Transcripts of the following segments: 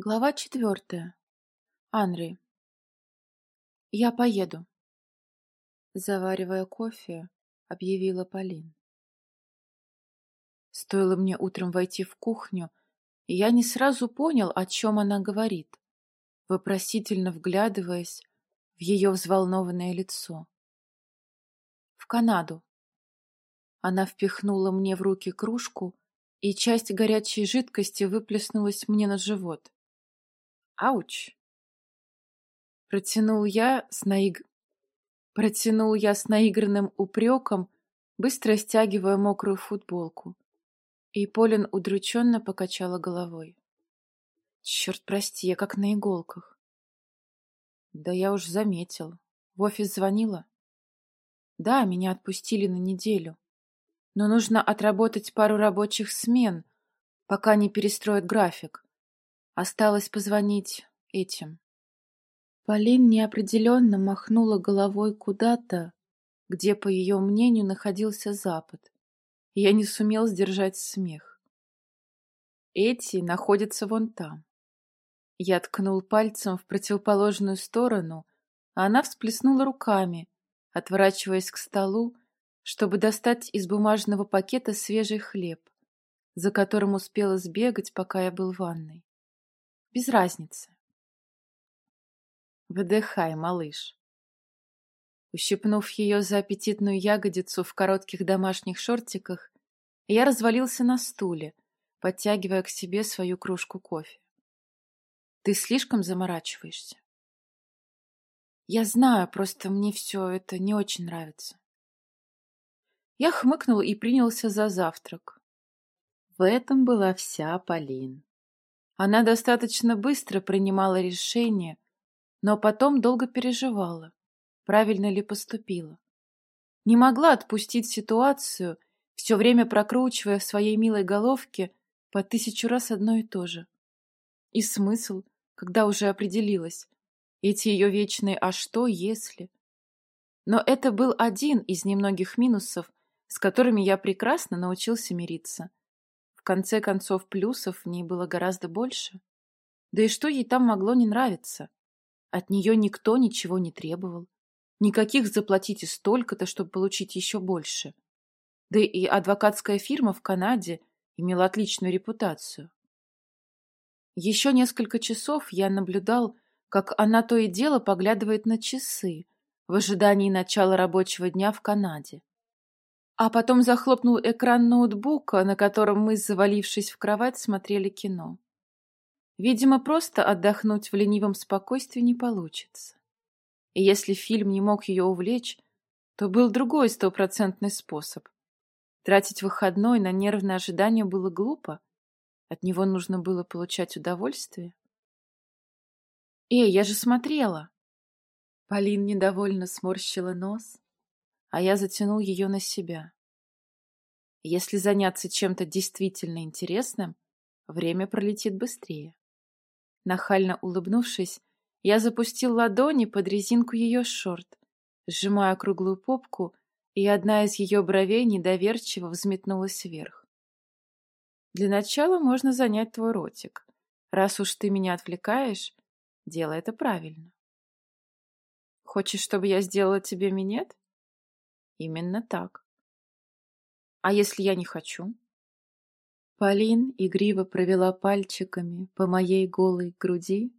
Глава четвертая. Анри. «Я поеду», — заваривая кофе, объявила Полин. Стоило мне утром войти в кухню, и я не сразу понял, о чем она говорит, вопросительно вглядываясь в ее взволнованное лицо. «В Канаду». Она впихнула мне в руки кружку, и часть горячей жидкости выплеснулась мне на живот. Ауч! Протянул я с наиг... Протянул я с наигранным упреком, быстро стягивая мокрую футболку. И Полин удрученно покачала головой. Черт прости, я как на иголках. Да я уж заметил. В офис звонила? Да, меня отпустили на неделю. Но нужно отработать пару рабочих смен, пока не перестроят график. Осталось позвонить этим. Полин неопределенно махнула головой куда-то, где, по ее мнению, находился Запад. Я не сумел сдержать смех. Эти находятся вон там. Я ткнул пальцем в противоположную сторону, а она всплеснула руками, отворачиваясь к столу, чтобы достать из бумажного пакета свежий хлеб, за которым успела сбегать, пока я был в ванной. Без разницы. Выдыхай, малыш. Ущипнув ее за аппетитную ягодицу в коротких домашних шортиках, я развалился на стуле, подтягивая к себе свою кружку кофе. Ты слишком заморачиваешься. Я знаю, просто мне все это не очень нравится. Я хмыкнул и принялся за завтрак. В этом была вся Полин. Она достаточно быстро принимала решение, но потом долго переживала, правильно ли поступила. Не могла отпустить ситуацию, все время прокручивая в своей милой головке по тысячу раз одно и то же. И смысл, когда уже определилась, эти ее вечные «а что, если?». Но это был один из немногих минусов, с которыми я прекрасно научился мириться конце концов, плюсов в ней было гораздо больше. Да и что ей там могло не нравиться? От нее никто ничего не требовал. Никаких заплатите столько-то, чтобы получить еще больше. Да и адвокатская фирма в Канаде имела отличную репутацию. Еще несколько часов я наблюдал, как она то и дело поглядывает на часы в ожидании начала рабочего дня в Канаде а потом захлопнул экран ноутбука, на котором мы, завалившись в кровать, смотрели кино. Видимо, просто отдохнуть в ленивом спокойствии не получится. И если фильм не мог ее увлечь, то был другой стопроцентный способ. Тратить выходной на нервное ожидание было глупо. От него нужно было получать удовольствие. «Эй, я же смотрела!» Полин недовольно сморщила нос, а я затянул ее на себя. Если заняться чем-то действительно интересным, время пролетит быстрее. Нахально улыбнувшись, я запустил ладони под резинку ее шорт, сжимая круглую попку, и одна из ее бровей недоверчиво взметнулась вверх. Для начала можно занять твой ротик. Раз уж ты меня отвлекаешь, делай это правильно. Хочешь, чтобы я сделала тебе минет? Именно так. А если я не хочу? Полин игриво провела пальчиками по моей голой груди,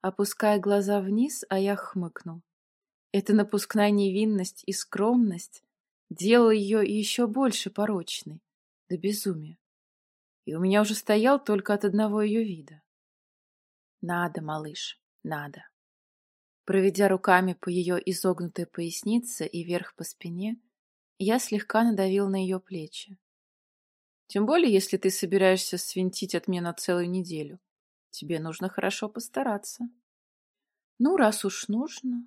опуская глаза вниз, а я хмыкнул. Эта напускная невинность и скромность делала ее еще больше порочной, до безумия. И у меня уже стоял только от одного ее вида. Надо, малыш, надо. Проведя руками по ее изогнутой пояснице и вверх по спине, я слегка надавил на ее плечи. Тем более, если ты собираешься свинтить от меня на целую неделю. Тебе нужно хорошо постараться. Ну, раз уж нужно.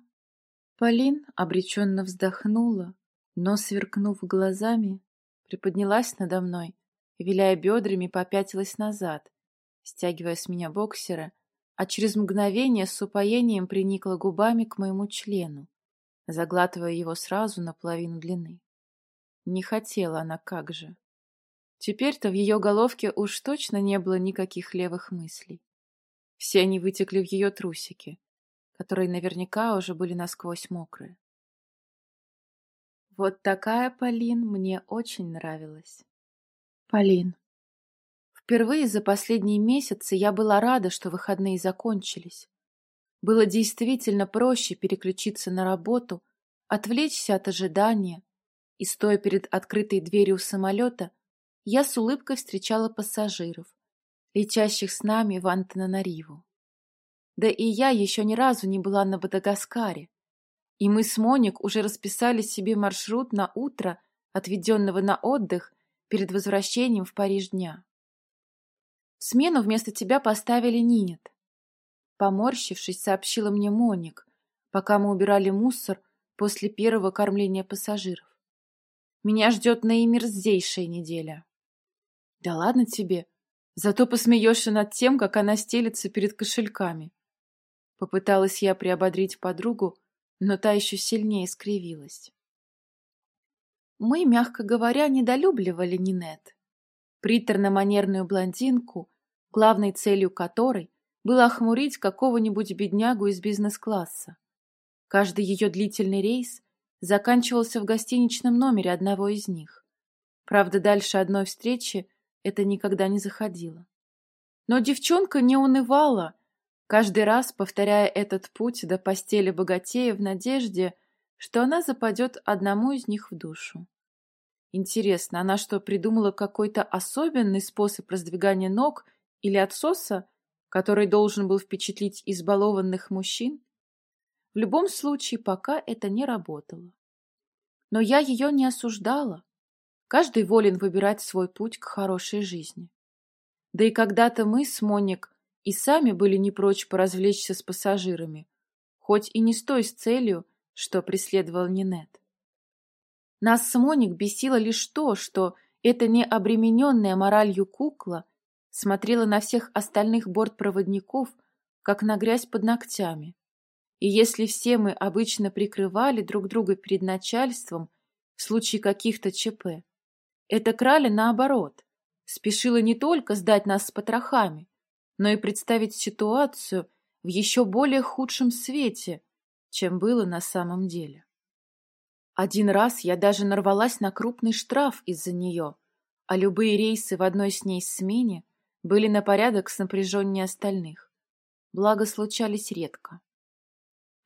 Полин обреченно вздохнула, но, сверкнув глазами, приподнялась надо мной виляя бедрами, попятилась назад, стягивая с меня боксера а через мгновение с упоением приникла губами к моему члену, заглатывая его сразу на половину длины. Не хотела она как же. Теперь-то в ее головке уж точно не было никаких левых мыслей. Все они вытекли в ее трусики, которые наверняка уже были насквозь мокрые. Вот такая Полин мне очень нравилась. Полин. Впервые за последние месяцы я была рада, что выходные закончились. Было действительно проще переключиться на работу, отвлечься от ожидания, и, стоя перед открытой дверью самолета, я с улыбкой встречала пассажиров, летящих с нами в Антананариву. Да и я еще ни разу не была на Мадагаскаре, и мы с Моник уже расписали себе маршрут на утро, отведенного на отдых перед возвращением в Париж дня. Смену вместо тебя поставили Нинет. Поморщившись, сообщила мне Моник, пока мы убирали мусор после первого кормления пассажиров. Меня ждет наимерзейшая неделя. Да ладно тебе. Зато посмеешься над тем, как она стелится перед кошельками. Попыталась я приободрить подругу, но та еще сильнее скривилась. Мы, мягко говоря, недолюбливали Нинет. Приторно-манерную блондинку, главной целью которой было охмурить какого-нибудь беднягу из бизнес-класса. Каждый ее длительный рейс заканчивался в гостиничном номере одного из них. Правда, дальше одной встречи это никогда не заходило. Но девчонка не унывала, каждый раз повторяя этот путь до постели богатея в надежде, что она западет одному из них в душу. Интересно, она что, придумала какой-то особенный способ раздвигания ног или отсоса, который должен был впечатлить избалованных мужчин? В любом случае, пока это не работало. Но я ее не осуждала. Каждый волен выбирать свой путь к хорошей жизни. Да и когда-то мы с Моник и сами были не прочь поразвлечься с пассажирами, хоть и не с той с целью, что преследовал Нинет. Нас с Моник бесило лишь то, что эта необремененная моралью кукла смотрела на всех остальных бортпроводников, как на грязь под ногтями, и если все мы обычно прикрывали друг друга перед начальством в случае каких-то ЧП, эта краля, наоборот, спешила не только сдать нас с потрохами, но и представить ситуацию в еще более худшем свете, чем было на самом деле. Один раз я даже нарвалась на крупный штраф из-за нее, а любые рейсы в одной с ней смене были на порядок с напряженнее остальных. Благо случались редко.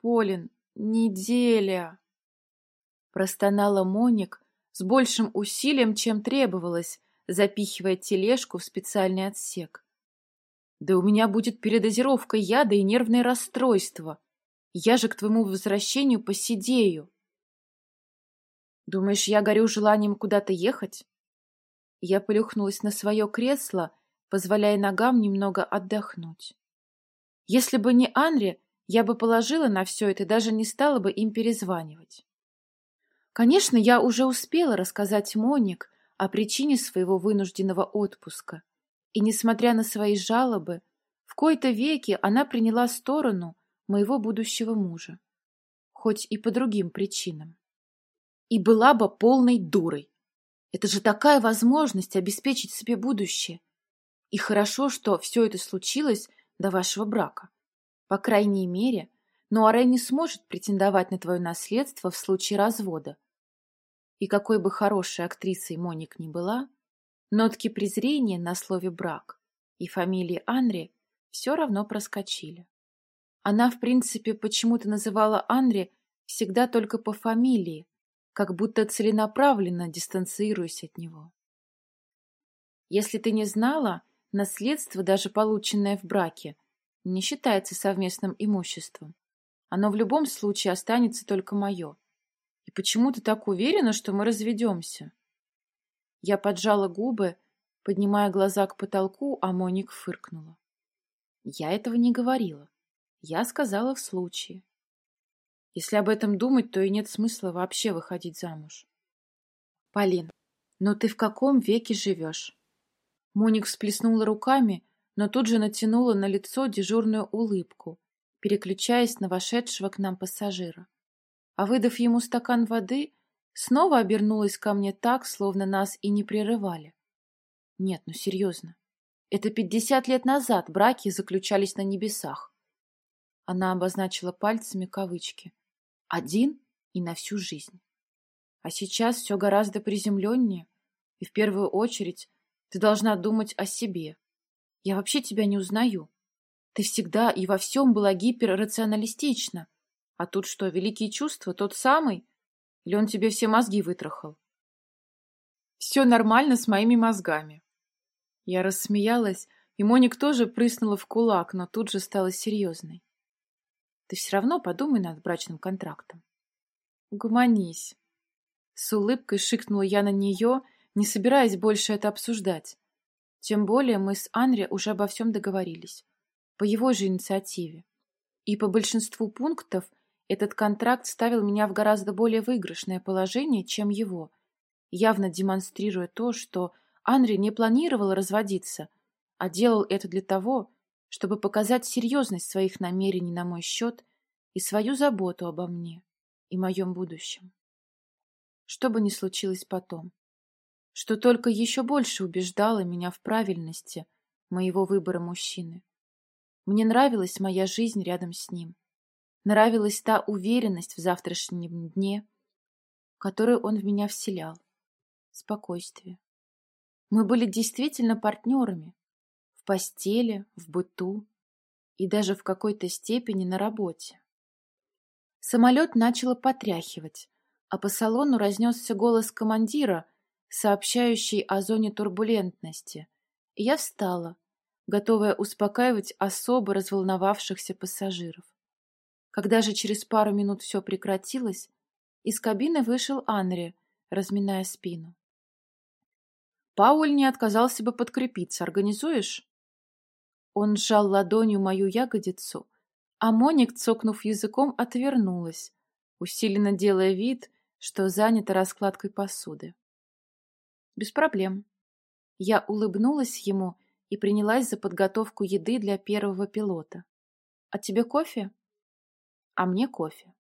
Полин, неделя!» Простонала Моник с большим усилием, чем требовалось, запихивая тележку в специальный отсек. «Да у меня будет передозировка яда и нервное расстройство. Я же к твоему возвращению посидею». «Думаешь, я горю желанием куда-то ехать?» Я плюхнулась на свое кресло, позволяя ногам немного отдохнуть. Если бы не Анри, я бы положила на все это и даже не стала бы им перезванивать. Конечно, я уже успела рассказать Моник о причине своего вынужденного отпуска, и, несмотря на свои жалобы, в кои-то веки она приняла сторону моего будущего мужа, хоть и по другим причинам. И была бы полной дурой. Это же такая возможность обеспечить себе будущее. И хорошо, что все это случилось до вашего брака. По крайней мере, Нуаре не сможет претендовать на твое наследство в случае развода. И какой бы хорошей актрисой Моник ни была, нотки презрения на слове «брак» и фамилии Анри все равно проскочили. Она, в принципе, почему-то называла Анри всегда только по фамилии, как будто целенаправленно дистанцируясь от него. Если ты не знала, наследство, даже полученное в браке, не считается совместным имуществом. Оно в любом случае останется только мое. И почему ты так уверена, что мы разведемся? Я поджала губы, поднимая глаза к потолку, а Моник фыркнула. Я этого не говорила. Я сказала в случае. Если об этом думать, то и нет смысла вообще выходить замуж. Полин, но ты в каком веке живешь? Моник всплеснула руками, но тут же натянула на лицо дежурную улыбку, переключаясь на вошедшего к нам пассажира. А выдав ему стакан воды, снова обернулась ко мне так, словно нас и не прерывали. Нет, ну серьезно. Это пятьдесят лет назад браки заключались на небесах. Она обозначила пальцами кавычки. Один и на всю жизнь. А сейчас все гораздо приземленнее, и в первую очередь ты должна думать о себе. Я вообще тебя не узнаю. Ты всегда и во всем была гиперрационалистична. А тут что, великие чувства, тот самый? Или он тебе все мозги вытрахал? Все нормально с моими мозгами. Я рассмеялась, и Моник тоже прыснула в кулак, но тут же стала серьезной. Ты все равно подумай над брачным контрактом. Угомонись. С улыбкой шикнула я на нее, не собираясь больше это обсуждать. Тем более мы с Анри уже обо всем договорились. По его же инициативе. И по большинству пунктов этот контракт ставил меня в гораздо более выигрышное положение, чем его, явно демонстрируя то, что Анри не планировал разводиться, а делал это для того, чтобы показать серьезность своих намерений на мой счет и свою заботу обо мне и моем будущем. Что бы ни случилось потом, что только еще больше убеждало меня в правильности моего выбора мужчины. Мне нравилась моя жизнь рядом с ним. Нравилась та уверенность в завтрашнем дне, которую он в меня вселял. Спокойствие. Мы были действительно партнерами, в постели, в быту и даже в какой-то степени на работе. Самолет начало потряхивать, а по салону разнесся голос командира, сообщающий о зоне турбулентности, и я встала, готовая успокаивать особо разволновавшихся пассажиров. Когда же через пару минут все прекратилось, из кабины вышел Анри, разминая спину. «Пауль не отказался бы подкрепиться. Организуешь?» Он сжал ладонью мою ягодицу, а Моник, цокнув языком, отвернулась, усиленно делая вид, что занята раскладкой посуды. Без проблем. Я улыбнулась ему и принялась за подготовку еды для первого пилота. А тебе кофе? А мне кофе.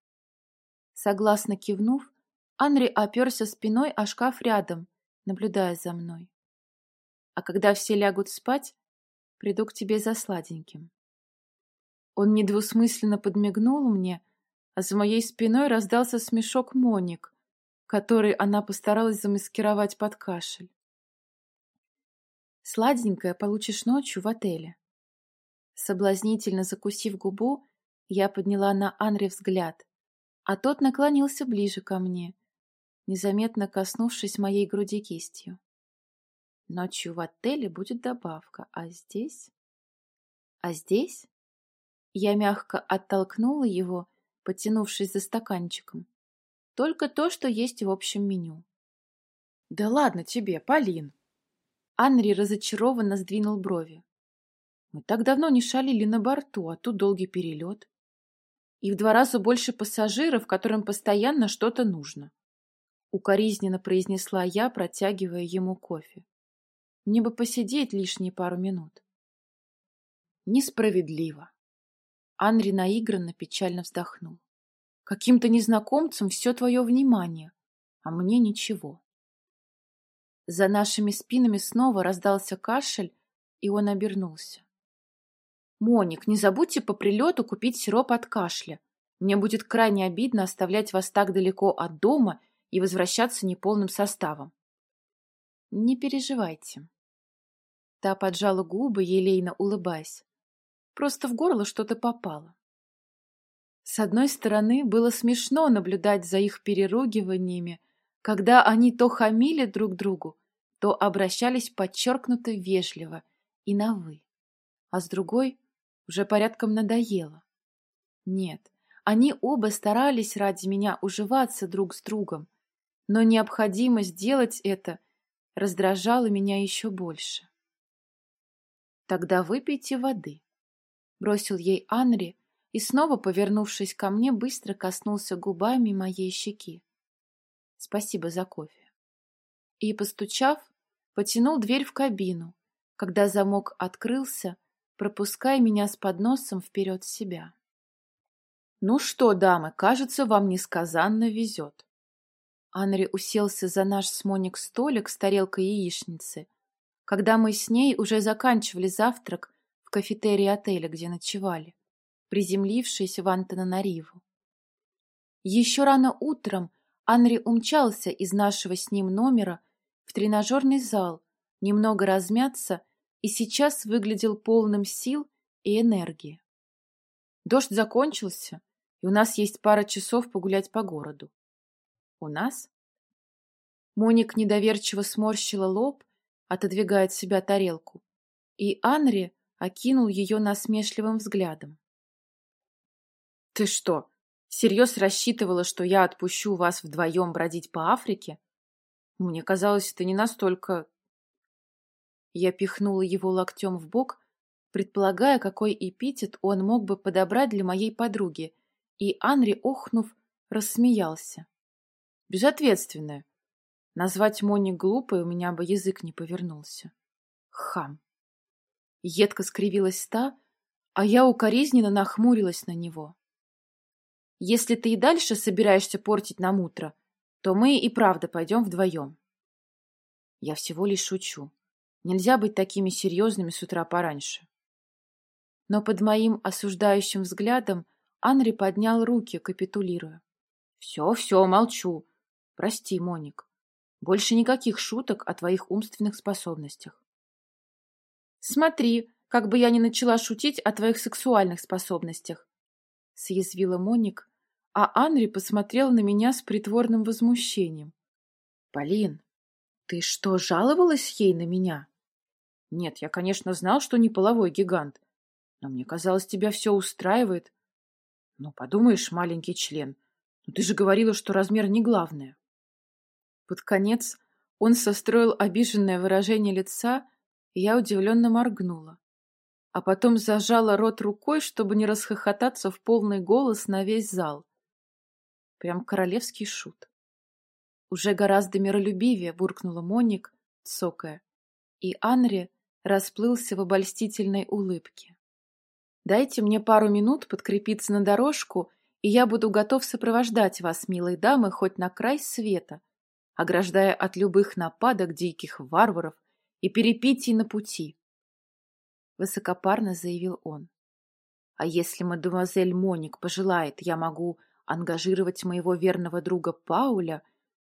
Согласно кивнув, Анри оперся спиной о шкаф рядом, наблюдая за мной. А когда все лягут спать, приду к тебе за сладеньким. Он недвусмысленно подмигнул мне, а за моей спиной раздался смешок Моник, который она постаралась замаскировать под кашель. Сладенькое получишь ночью в отеле. Соблазнительно закусив губу, я подняла на Анри взгляд, а тот наклонился ближе ко мне, незаметно коснувшись моей груди кистью. Ночью в отеле будет добавка, а здесь... А здесь... Я мягко оттолкнула его, потянувшись за стаканчиком. Только то, что есть в общем меню. «Да ладно тебе, Полин!» Анри разочарованно сдвинул брови. «Мы так давно не шалили на борту, а тут долгий перелет. И в два раза больше пассажиров, которым постоянно что-то нужно». Укоризненно произнесла я, протягивая ему кофе. Мне бы посидеть лишние пару минут. Несправедливо. Анри наигранно печально вздохнул. Каким-то незнакомцам все твое внимание, а мне ничего. За нашими спинами снова раздался кашель, и он обернулся. «Моник, не забудьте по прилету купить сироп от кашля. Мне будет крайне обидно оставлять вас так далеко от дома и возвращаться неполным составом». «Не переживайте», Та поджала губы, елейно улыбаясь. Просто в горло что-то попало. С одной стороны, было смешно наблюдать за их переругиваниями, когда они то хамили друг другу, то обращались подчеркнуто вежливо и на «вы». А с другой, уже порядком надоело. Нет, они оба старались ради меня уживаться друг с другом, но необходимость делать это раздражала меня еще больше. Тогда выпейте воды. Бросил ей Анри и снова, повернувшись ко мне, быстро коснулся губами моей щеки. Спасибо за кофе. И, постучав, потянул дверь в кабину, когда замок открылся, пропуская меня с подносом вперед себя. «Ну что, дамы, кажется, вам несказанно везет». Анри уселся за наш с Моник столик с тарелкой яичницы, когда мы с ней уже заканчивали завтрак в кафетерии отеля, где ночевали, приземлившись в Антананариву. Еще рано утром Анри умчался из нашего с ним номера в тренажерный зал, немного размяться, и сейчас выглядел полным сил и энергии. Дождь закончился, и у нас есть пара часов погулять по городу. У нас? Моник недоверчиво сморщила лоб, отодвигая от себя тарелку, и Анри окинул ее насмешливым взглядом. «Ты что, всерьез рассчитывала, что я отпущу вас вдвоем бродить по Африке? Мне казалось, это не настолько...» Я пихнула его локтем в бок, предполагая, какой эпитет он мог бы подобрать для моей подруги, и Анри, охнув, рассмеялся. «Безответственная. Назвать Мони глупой у меня бы язык не повернулся. Хам. Едко скривилась та, а я укоризненно нахмурилась на него. Если ты и дальше собираешься портить нам утро, то мы и правда пойдем вдвоем. Я всего лишь шучу. Нельзя быть такими серьезными с утра пораньше. Но под моим осуждающим взглядом Анри поднял руки, капитулируя. «Все, все, молчу. Прости, Моник. Больше никаких шуток о твоих умственных способностях. Смотри, как бы я ни начала шутить о твоих сексуальных способностях, съязвила Моник, а Анри посмотрел на меня с притворным возмущением. Полин, ты что, жаловалась ей на меня? Нет, я, конечно, знал, что не половой гигант, но мне казалось, тебя все устраивает. Ну, подумаешь, маленький член, но ты же говорила, что размер не главное. Под конец он состроил обиженное выражение лица, и я удивленно моргнула. А потом зажала рот рукой, чтобы не расхохотаться в полный голос на весь зал. Прям королевский шут. Уже гораздо миролюбивее буркнула Моник, цокая, и Анри расплылся в обольстительной улыбке. «Дайте мне пару минут подкрепиться на дорожку, и я буду готов сопровождать вас, милые дамы, хоть на край света», ограждая от любых нападок диких варваров и перепитий на пути. Высокопарно заявил он. А если мадемуазель Моник пожелает, я могу ангажировать моего верного друга Пауля,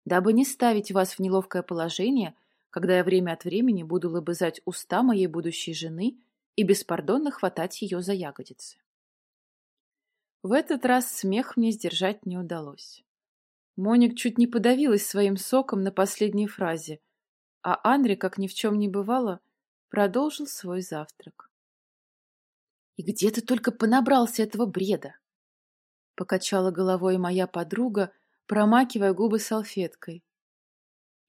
дабы не ставить вас в неловкое положение, когда я время от времени буду лобызать уста моей будущей жены и беспардонно хватать ее за ягодицы. В этот раз смех мне сдержать не удалось. Моник чуть не подавилась своим соком на последней фразе, а Анри, как ни в чем не бывало, продолжил свой завтрак. «И где ты только понабрался этого бреда?» Покачала головой моя подруга, промакивая губы салфеткой.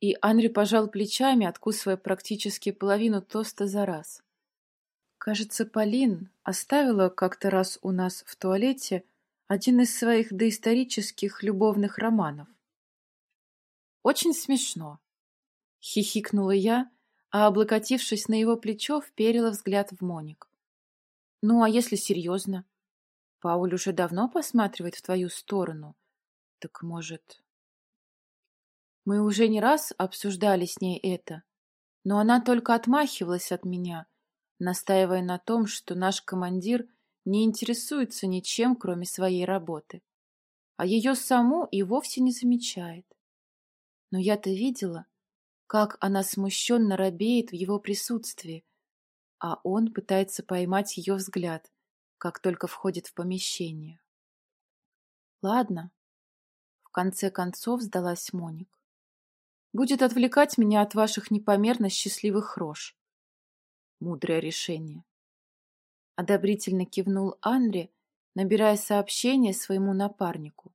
И Анри пожал плечами, откусывая практически половину тоста за раз. Кажется, Полин оставила как-то раз у нас в туалете один из своих доисторических любовных романов. «Очень смешно», — хихикнула я, а, облокотившись на его плечо, вперила взгляд в Моник. «Ну, а если серьезно? Пауль уже давно посматривает в твою сторону. Так, может...» Мы уже не раз обсуждали с ней это, но она только отмахивалась от меня, настаивая на том, что наш командир не интересуется ничем, кроме своей работы, а ее саму и вовсе не замечает. Но я-то видела, как она смущенно робеет в его присутствии, а он пытается поймать ее взгляд, как только входит в помещение. Ладно, в конце концов сдалась Моник. Будет отвлекать меня от ваших непомерно счастливых рож. Мудрое решение. Одобрительно кивнул Анри, набирая сообщение своему напарнику.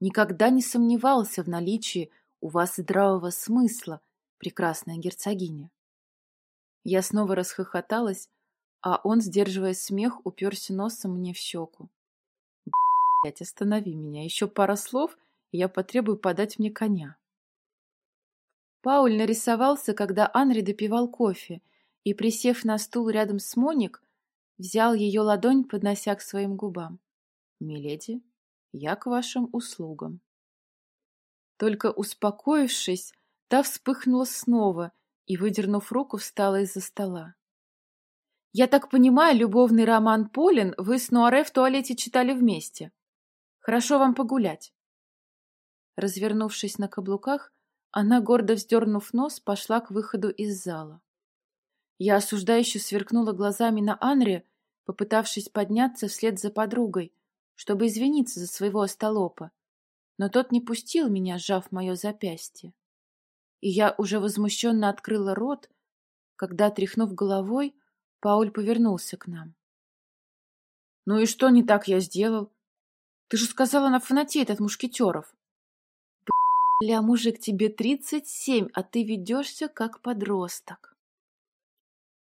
Никогда не сомневался в наличии у вас здравого смысла, прекрасная герцогиня. Я снова расхохоталась, а он, сдерживая смех, уперся носом мне в щеку. Блять, останови меня. Еще пара слов, и я потребую подать мне коня. Пауль нарисовался, когда Анри допивал кофе, и, присев на стул рядом с Моник, взял ее ладонь, поднося к своим губам. «Миледи, я к вашим услугам». Только успокоившись, та вспыхнула снова и, выдернув руку, встала из-за стола. «Я так понимаю, любовный роман Полин вы с Нуаре в туалете читали вместе. Хорошо вам погулять». Развернувшись на каблуках, она, гордо вздернув нос, пошла к выходу из зала. Я осуждающе сверкнула глазами на Анре, попытавшись подняться вслед за подругой, чтобы извиниться за своего остолопа, но тот не пустил меня, сжав мое запястье. И я уже возмущенно открыла рот, когда, тряхнув головой, Пауль повернулся к нам. — Ну и что не так я сделал? Ты же сказала, она фанатеет от мушкетеров. — Бля, мужик, тебе тридцать семь, а ты ведешься как подросток.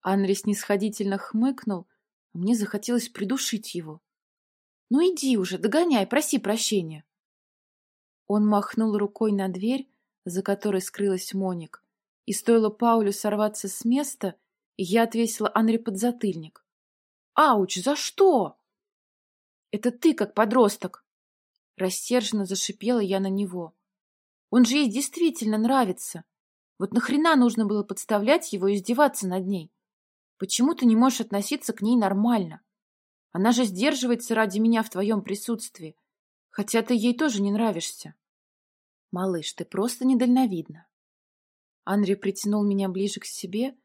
Анри снисходительно хмыкнул, а мне захотелось придушить его. — Ну иди уже, догоняй, проси прощения. Он махнул рукой на дверь, за которой скрылась Моник, и стоило Паулю сорваться с места, я отвесила Анри подзатыльник. «Ауч, за что?» «Это ты, как подросток!» Рассерженно зашипела я на него. «Он же ей действительно нравится. Вот нахрена нужно было подставлять его и издеваться над ней? Почему ты не можешь относиться к ней нормально? Она же сдерживается ради меня в твоем присутствии, хотя ты ей тоже не нравишься». «Малыш, ты просто недальновидна». Анри притянул меня ближе к себе,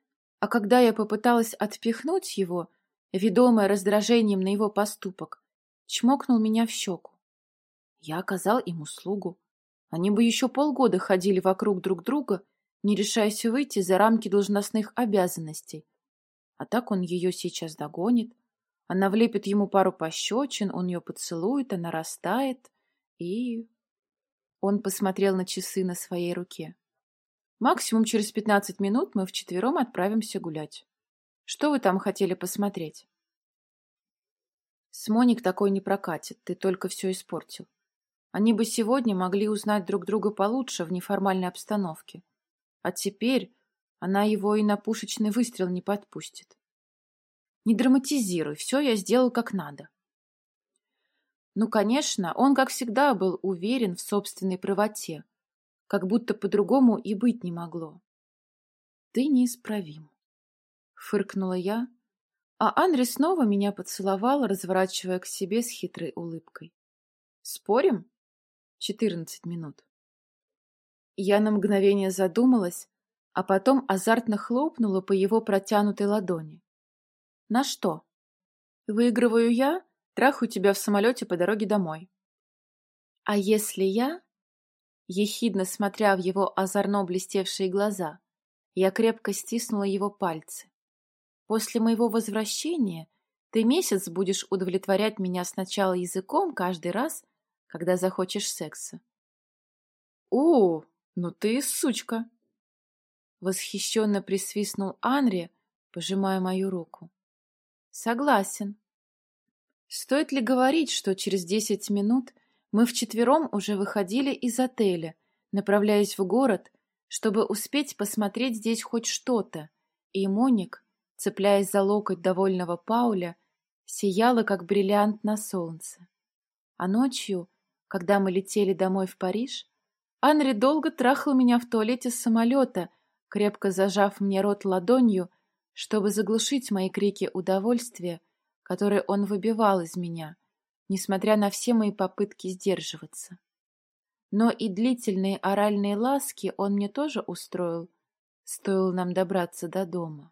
а когда я попыталась отпихнуть его, ведомая раздражением на его поступок, чмокнул меня в щеку. Я оказал им услугу. Они бы еще полгода ходили вокруг друг друга, не решаясь выйти за рамки должностных обязанностей. А так он ее сейчас догонит. Она влепит ему пару пощечин, он ее поцелует, она растает и... Он посмотрел на часы на своей руке. Максимум через пятнадцать минут мы вчетвером отправимся гулять. Что вы там хотели посмотреть? С Моник такой не прокатит, ты только все испортил. Они бы сегодня могли узнать друг друга получше в неформальной обстановке. А теперь она его и на пушечный выстрел не подпустит. Не драматизируй, все я сделал как надо. Ну, конечно, он, как всегда, был уверен в собственной правоте, как будто по-другому и быть не могло. «Ты неисправим», — фыркнула я, а Анри снова меня поцеловал, разворачивая к себе с хитрой улыбкой. «Спорим?» «Четырнадцать минут». Я на мгновение задумалась, а потом азартно хлопнула по его протянутой ладони. «На что? Выигрываю я?» Трахаю тебя в самолете по дороге домой. А если я, ехидно смотря в его озорно блестевшие глаза, я крепко стиснула его пальцы. После моего возвращения ты месяц будешь удовлетворять меня сначала языком каждый раз, когда захочешь секса. О, ну ты сучка! Восхищенно присвистнул Анри, пожимая мою руку. Согласен. Стоит ли говорить, что через десять минут мы вчетвером уже выходили из отеля, направляясь в город, чтобы успеть посмотреть здесь хоть что-то, и Моник, цепляясь за локоть довольного Пауля, сияла, как бриллиант на солнце. А ночью, когда мы летели домой в Париж, Анри долго трахал меня в туалете самолета, крепко зажав мне рот ладонью, чтобы заглушить мои крики удовольствия, которые он выбивал из меня, несмотря на все мои попытки сдерживаться. Но и длительные оральные ласки он мне тоже устроил, стоило нам добраться до дома.